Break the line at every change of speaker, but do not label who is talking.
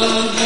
Oh.